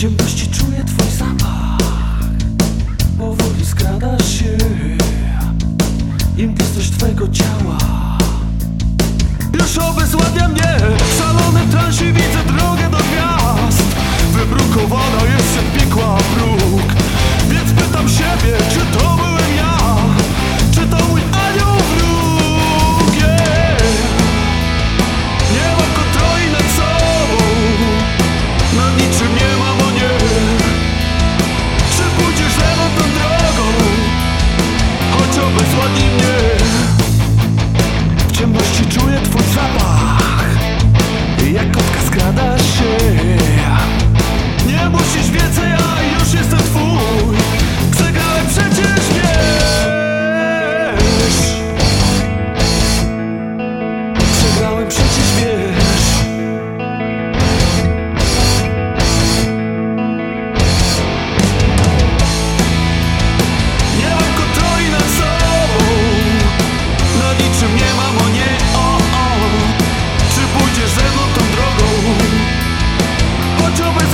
ciemności czuję twój zapach. Powoli skradasz się. Im bliskość twojego ciała. Już obezładnia mnie. W szalonym transie widzę drogę do gwiazd. Wybrukowana jest od piekła próg you. to